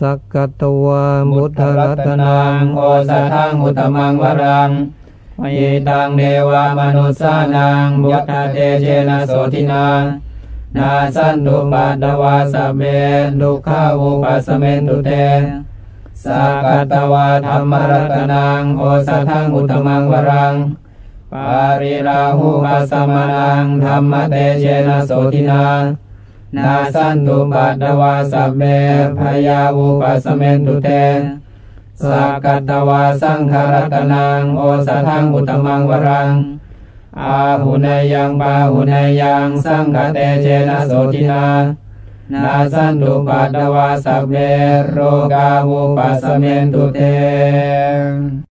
สักกะตวามุตตรัตนังโอสทังอุตมังวรังมยิตังเดวามนุสานังบุตเตเจนะโสทินานาสันตุปัตตวาสเมดุขาอุปัสเมนตุเตสักกตวาธรรมรัตนังโอสทังอุตมังวรังปาริราหุปัสมานังธรรมเตเชนะโสทินา นาสันตุปัตตวาสัพเมพยาวุปัสเมนตุเตสักกัตตวาสังขรัตนังโอสทังอุตมังวรัง อาหุเนยังปาหุเนยังสังฆเตเชนะโสทินานาสันตุปัตตวาสัพเมโรกาวุปัสเมนตุเต